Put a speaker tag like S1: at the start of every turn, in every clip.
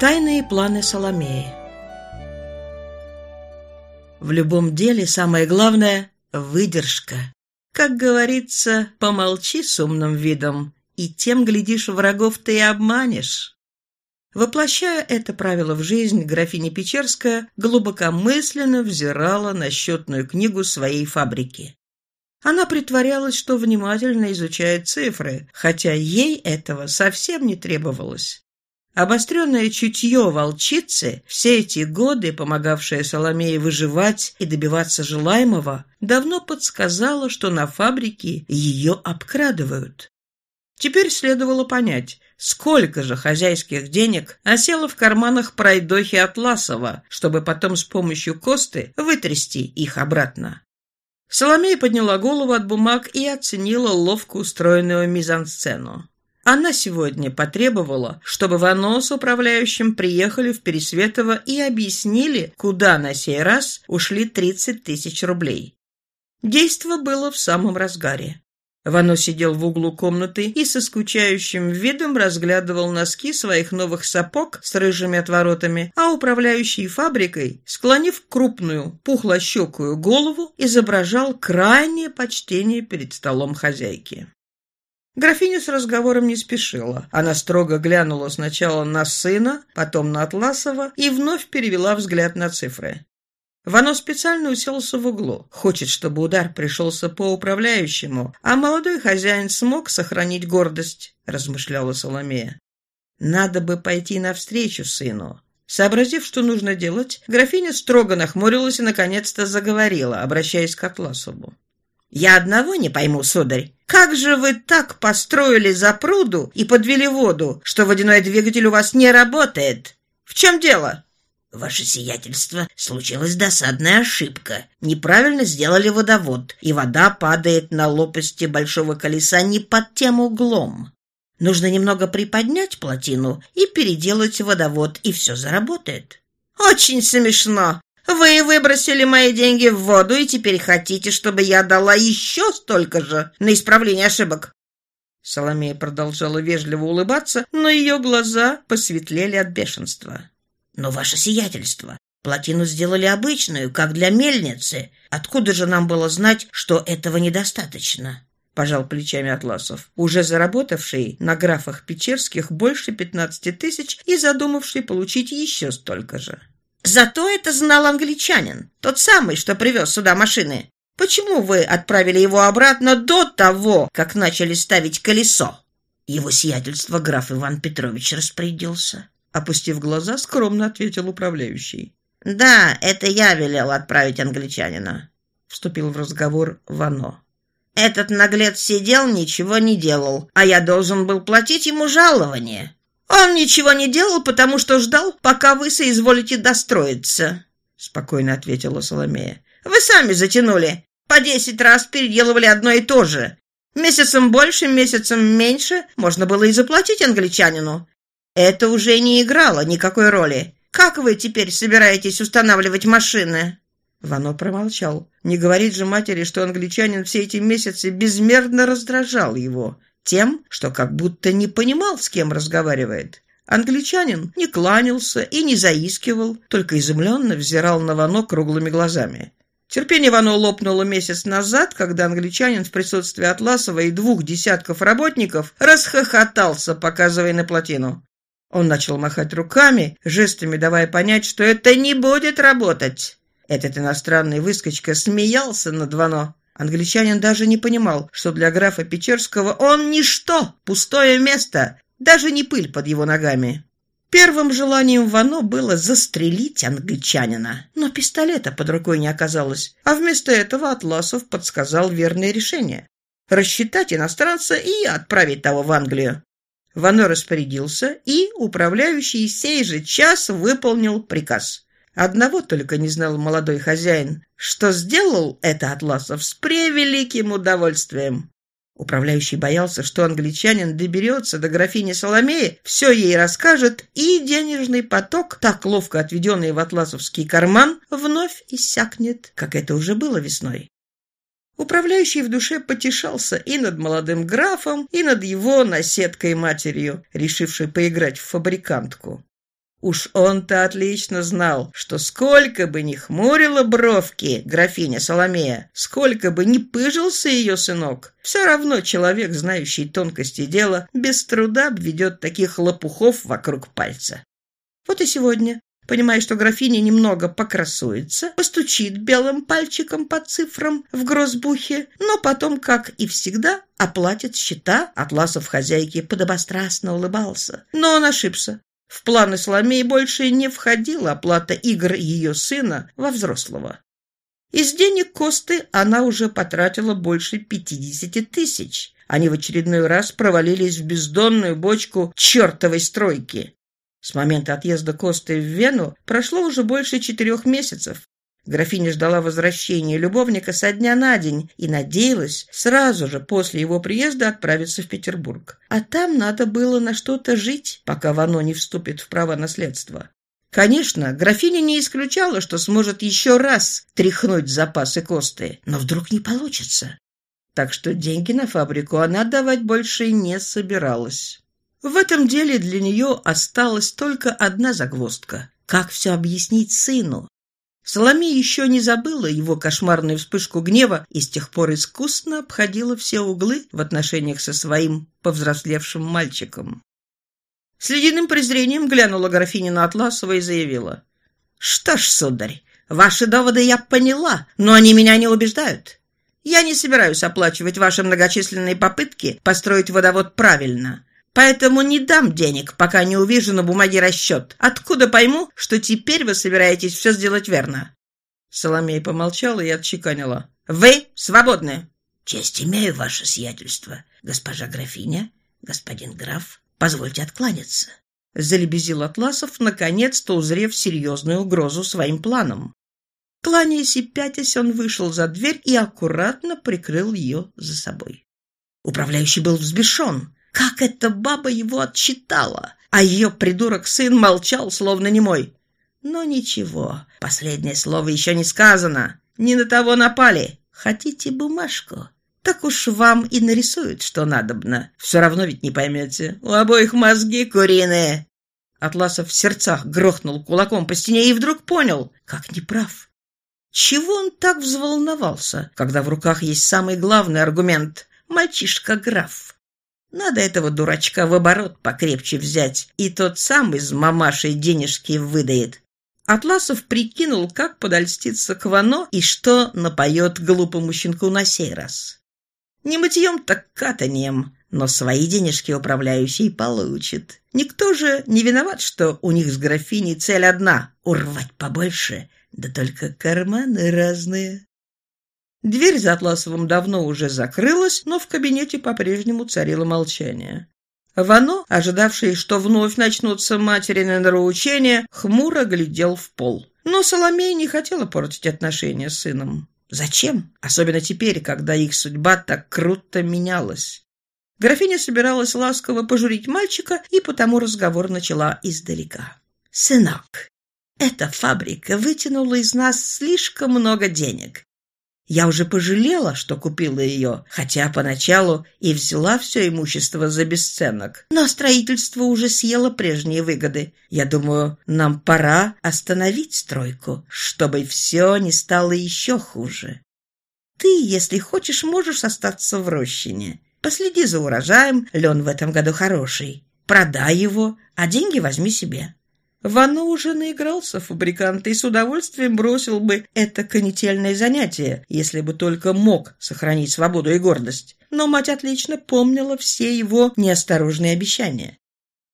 S1: Тайные планы Соломеи В любом деле самое главное — выдержка. Как говорится, помолчи с умным видом, и тем, глядишь, врагов ты и обманешь. Воплощая это правило в жизнь, графиня Печерская глубокомысленно взирала на счетную книгу своей фабрики. Она притворялась, что внимательно изучает цифры, хотя ей этого совсем не требовалось. Обостренное чутье волчицы, все эти годы помогавшее Соломее выживать и добиваться желаемого, давно подсказало, что на фабрике ее обкрадывают. Теперь следовало понять, сколько же хозяйских денег осело в карманах пройдохи Атласова, чтобы потом с помощью Косты вытрясти их обратно. Соломея подняла голову от бумаг и оценила ловко устроенную мизансцену. Она сегодня потребовала, чтобы Вано с управляющим приехали в Пересветово и объяснили, куда на сей раз ушли 30 тысяч рублей. Действо было в самом разгаре. Вано сидел в углу комнаты и со скучающим видом разглядывал носки своих новых сапог с рыжими отворотами, а управляющий фабрикой, склонив крупную, пухлощекую голову, изображал крайнее почтение перед столом хозяйки. Графиня с разговором не спешила. Она строго глянула сначала на сына, потом на Атласова и вновь перевела взгляд на цифры. Вано специально уселся в углу. Хочет, чтобы удар пришелся по управляющему, а молодой хозяин смог сохранить гордость, размышляла Соломея. Надо бы пойти навстречу сыну. Сообразив, что нужно делать, графиня строго нахмурилась и наконец-то заговорила, обращаясь к Атласову. «Я одного не пойму, сударь. Как же вы так построили запруду и подвели воду, что водяной двигатель у вас не работает? В чем дело?»
S2: «Ваше сиятельство, случилась досадная ошибка. Неправильно сделали водовод, и вода падает на лопасти большого колеса не под тем углом. Нужно немного приподнять плотину и переделать водовод, и все заработает».
S1: «Очень смешно. Вы выбросили мои деньги в воду и теперь хотите, чтобы я дала еще столько же на исправление ошибок?» Соломея продолжала вежливо улыбаться, но ее глаза посветлели от бешенства.
S2: Но, ваше сиятельство, плотину сделали обычную, как для мельницы. Откуда же нам было знать, что этого недостаточно?
S1: Пожал плечами Атласов, уже заработавший на графах Печерских больше пятнадцати тысяч и задумавший получить еще столько же. Зато это знал англичанин, тот самый, что привез сюда машины. Почему вы отправили его обратно до того, как начали ставить колесо?
S2: Его сиятельство граф Иван Петрович распорядился.
S1: Опустив глаза, скромно ответил управляющий.
S2: «Да, это я велел отправить англичанина», — вступил в разговор Вано. «Этот наглец сидел, ничего не делал, а я должен был платить ему жалование».
S1: «Он ничего не делал, потому что ждал, пока вы соизволите достроиться», — спокойно ответила Соломея. «Вы сами затянули. По десять раз переделывали одно и то же. Месяцем больше, месяцем меньше можно было и заплатить англичанину. Это уже не играло никакой роли. Как вы теперь собираетесь устанавливать машины?» Вано промолчал. Не говорит же матери, что англичанин все эти месяцы безмерно раздражал его тем, что как будто не понимал, с кем разговаривает. Англичанин не кланялся и не заискивал, только изумленно взирал на Вано круглыми глазами. Терпение Вано лопнуло месяц назад, когда англичанин в присутствии Атласова и двух десятков работников расхохотался, показывая на плотину. Он начал махать руками, жестами давая понять, что это не будет работать. Этот иностранный выскочка смеялся над Вано. Англичанин даже не понимал, что для графа Печерского он ничто, пустое место, даже не пыль под его ногами. Первым желанием Вано было застрелить англичанина, но пистолета под рукой не оказалось, а вместо этого Атласов подсказал верное решение – рассчитать иностранца и отправить того в Англию. Вано распорядился, и управляющий сей же час выполнил приказ. Одного только не знал молодой хозяин, что сделал это Атласов с превеликим удовольствием. Управляющий боялся, что англичанин доберется до графини Соломеи, все ей расскажет, и денежный поток, так ловко отведенный в атласовский карман, вновь иссякнет, как это уже было весной. Управляющий в душе потешался и над молодым графом, и над его наседкой матерью, решившей поиграть в фабрикантку. Уж он-то отлично знал, что сколько бы ни хмурила бровки графиня Соломея, сколько бы ни пыжился ее сынок, все равно человек, знающий тонкости дела, без труда обведет таких лопухов вокруг пальца. Вот и сегодня, понимая, что графиня немного покрасуется, постучит белым пальчиком по цифрам в грозбухе, но потом, как и всегда, оплатит счета, Атласов хозяйки подобострастно улыбался. Но он ошибся. В планы Соломеи больше не входила оплата игр ее сына во взрослого. Из денег Косты она уже потратила больше пятидесяти тысяч. Они в очередной раз провалились в бездонную бочку чертовой стройки. С момента отъезда Косты в Вену прошло уже больше четырех месяцев. Графиня ждала возвращения любовника со дня на день и надеялась сразу же после его приезда отправиться в Петербург. А там надо было на что-то жить, пока Вано не вступит в право наследства. Конечно, графиня не исключала, что сможет еще раз тряхнуть запасы Косты, но вдруг не получится. Так что деньги на фабрику она давать больше не собиралась. В этом деле для нее осталась только одна загвоздка. Как все объяснить сыну? Соломея еще не забыла его кошмарную вспышку гнева и с тех пор искусно обходила все углы в отношениях со своим повзрослевшим мальчиком. С ледяным презрением глянула графиня на Атласова и заявила. «Что ж, сударь, ваши доводы я поняла, но они меня не убеждают. Я не собираюсь оплачивать ваши многочисленные попытки построить водовод правильно. Поэтому не дам денег, пока не увижу на бумаге расчет. Откуда пойму, что теперь вы собираетесь все сделать верно?» Соломея помолчала и отчеканила. «Вы свободны!»
S2: «Честь имею, ваше сиятельство, госпожа графиня, господин граф. Позвольте откланяться».
S1: Залебезил Атласов, наконец-то узрев серьезную угрозу своим планам. Кланяясь и пятясь, он вышел за дверь и аккуратно прикрыл ее за собой. Управляющий был взбешен. Как эта баба его отчитала? А ее придурок-сын молчал, словно немой. Но ничего, последнее слово еще не сказано. Не на того напали. Хотите бумажку? Так уж вам и нарисуют, что надобно. Все равно ведь не поймете. У обоих мозги куриные. Атласов в сердцах грохнул кулаком по стене и вдруг понял, как неправ. Чего он так взволновался, когда в руках есть самый главный аргумент — мальчишка-граф? Надо этого дурачка в оборот покрепче взять, и тот сам из мамашей денежки выдает. Атласов прикинул, как подольститься к Вано и что напоет глупому щенку на сей раз. Не мытьем, так катанием, но свои денежки управляющий получит. Никто же не виноват, что у них с графиней цель одна — урвать побольше, да только карманы разные. Дверь за Атласовым давно уже закрылась, но в кабинете по-прежнему царило молчание. Вано, ожидавший, что вновь начнутся материны нравоучения, хмуро глядел в пол. Но Соломея не хотела портить отношения с сыном. Зачем? Особенно теперь, когда их судьба так круто менялась. Графиня собиралась ласково пожурить мальчика, и потому разговор начала издалека. «Сынок, эта фабрика вытянула из нас слишком много денег. Я уже пожалела, что купила ее, хотя поначалу и взяла все имущество за бесценок. Но строительство уже съело прежние выгоды. Я думаю, нам пора остановить стройку, чтобы все не стало еще хуже. Ты, если хочешь, можешь остаться в рощине. Последи за урожаем, лен в этом году хороший. Продай его, а деньги возьми себе. Вано уже наигрался фабрикант и с удовольствием бросил бы это конетельное занятие, если бы только мог сохранить свободу и гордость. Но мать отлично помнила все его неосторожные обещания.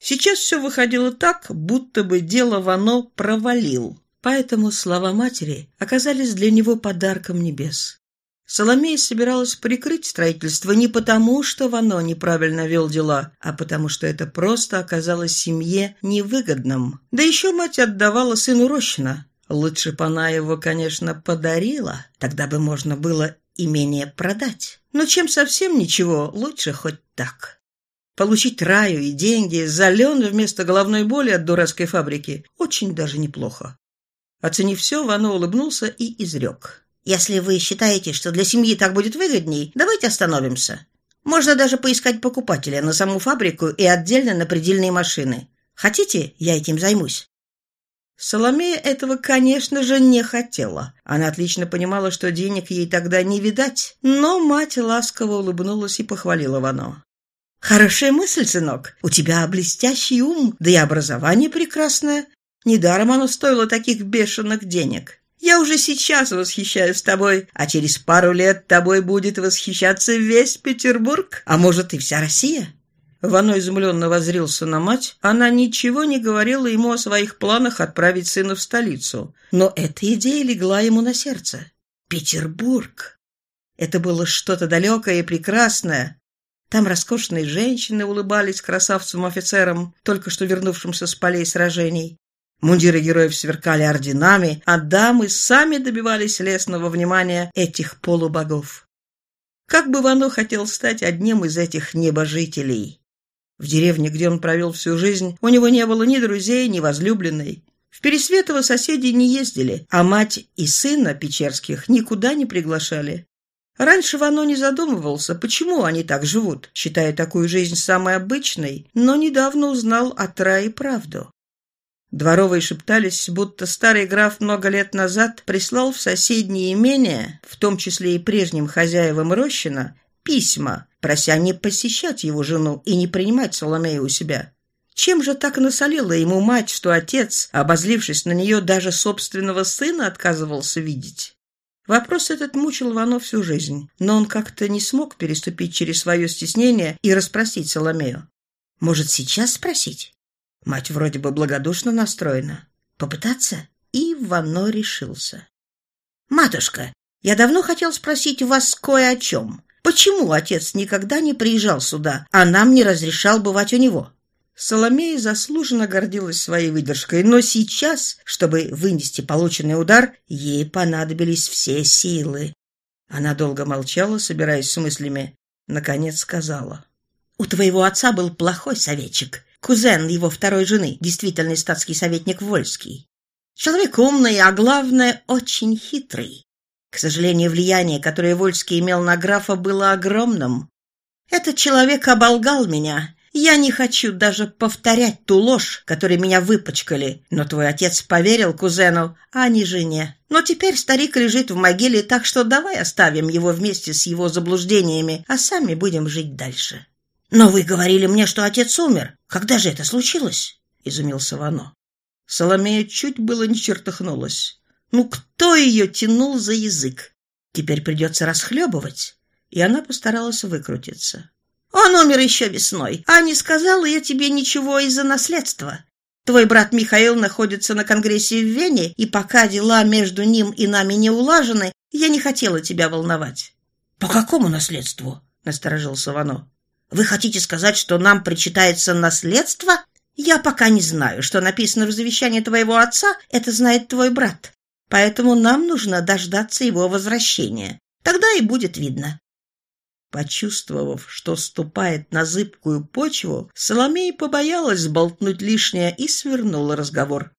S1: Сейчас все выходило так, будто бы дело Вано провалил. Поэтому слова матери оказались для него подарком небес. Соломея собиралась прикрыть строительство не потому, что Вано неправильно вел дела, а потому что это просто оказалось семье невыгодным. Да еще мать отдавала сыну Рощина. Лучше бы она его, конечно, подарила, тогда бы можно было имение продать. Но чем совсем ничего, лучше хоть так. Получить раю и деньги за лен вместо головной боли от дурацкой фабрики очень даже неплохо. Оценив все, Вано улыбнулся и изрек. Если вы считаете, что для семьи так будет выгодней, давайте остановимся. Можно даже поискать покупателя на саму фабрику и отдельно на предельные машины. Хотите, я этим займусь? Соломея этого, конечно же, не хотела. Она отлично понимала, что денег ей тогда не видать, но мать ласково улыбнулась и похвалила Вано. «Хорошая мысль, сынок. У тебя блестящий ум, да и образование прекрасное. Недаром оно стоило таких бешеных денег. Я уже сейчас восхищаюсь тобой, а через пару лет тобой будет восхищаться весь Петербург, а может и вся Россия». Вано изумленно возрился на мать. Она ничего не говорила ему о своих планах отправить сына в столицу. Но эта идея легла ему на сердце. Петербург! Это было что-то далекое и прекрасное. Там роскошные женщины улыбались красавцам-офицерам, только что вернувшимся с полей сражений. Мундиры героев сверкали орденами, а дамы сами добивались лесного внимания этих полубогов. Как бы Вано хотел стать одним из этих небожителей. В деревне, где он провел всю жизнь, у него не было ни друзей, ни возлюбленной. В Пересветово соседи не ездили, а мать и сына Печерских никуда не приглашали. Раньше Вано не задумывался, почему они так живут, считая такую жизнь самой обычной, но недавно узнал от Раи правду. Дворовые шептались, будто старый граф много лет назад прислал в соседние имения, в том числе и прежним хозяевам Рощина, письма, прося не посещать его жену и не принимать Соломею у себя. Чем же так насолила ему мать, что отец, обозлившись на нее, даже собственного сына отказывался видеть? Вопрос этот мучил Вано всю жизнь, но он как-то не смог переступить через свое стеснение и расспросить Соломею. Может, сейчас спросить? Мать вроде бы благодушно настроена. Попытаться? И Вано решился. «Матушка, я давно хотел спросить вас кое о чем. Почему отец никогда не приезжал сюда, а нам не разрешал бывать у него?» Соломея заслуженно гордилась своей выдержкой, но сейчас, чтобы вынести полученный удар, ей понадобились все силы. Она долго молчала, собираясь с мыслями. Наконец сказала. «У твоего отца был плохой советчик кузен его второй жены, действительный статский советник Вольский. Человек умный, а главное, очень хитрый. К сожалению, влияние, которое Вольский имел на графа, было огромным. Этот человек оболгал меня. Я не хочу даже повторять ту ложь, которой меня выпачкали, но твой отец поверил кузену, а не жене. Но теперь старик лежит в могиле, так что давай оставим его вместе с его заблуждениями, а сами будем жить дальше. «Но вы говорили мне, что отец умер. Когда же это случилось?» — изумился Вано. Соломея чуть было не чертыхнулась. «Ну кто ее тянул за язык? Теперь придется расхлебывать». И она постаралась выкрутиться. «Он умер еще весной, а не сказала я тебе ничего из-за наследства. Твой брат Михаил находится на конгрессе в Вене, и пока дела между ним и нами не улажены, я не хотела тебя волновать». «По какому наследству?» — насторожился Вано. Вы хотите сказать, что нам причитается наследство? Я пока не знаю, что написано в завещании твоего отца, это знает твой брат. Поэтому нам нужно дождаться его возвращения. Тогда и будет видно. Почувствовав, что ступает на зыбкую почву, Соломея побоялась сболтнуть лишнее и свернула разговор.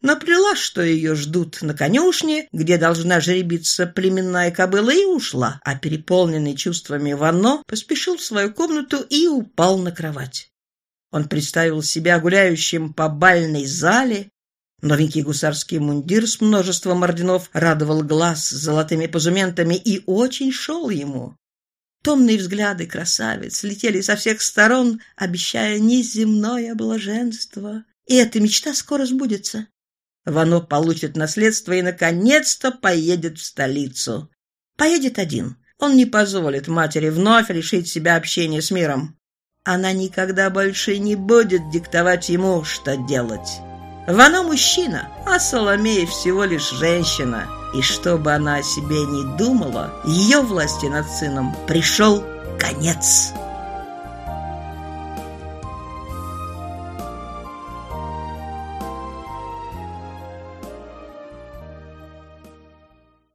S1: Наплела, что ее ждут на конюшне, где должна жеребиться племенная кобыла, и ушла, а переполненный чувствами Вано поспешил в свою комнату и упал на кровать. Он представил себя гуляющим по бальной зале. Новенький гусарский мундир с множеством орденов радовал глаз золотыми позументами и очень шел ему. Томные взгляды красавиц летели со всех сторон, обещая неземное блаженство. И эта мечта скоро сбудется. Вано получит наследство и, наконец-то, поедет в столицу. Поедет один. Он не позволит матери вновь лишить себя общения с миром. Она никогда больше не будет диктовать ему, что делать. Вано мужчина, а Соломея всего лишь женщина. И что бы она о себе не думала, ее власти над сыном пришел конец.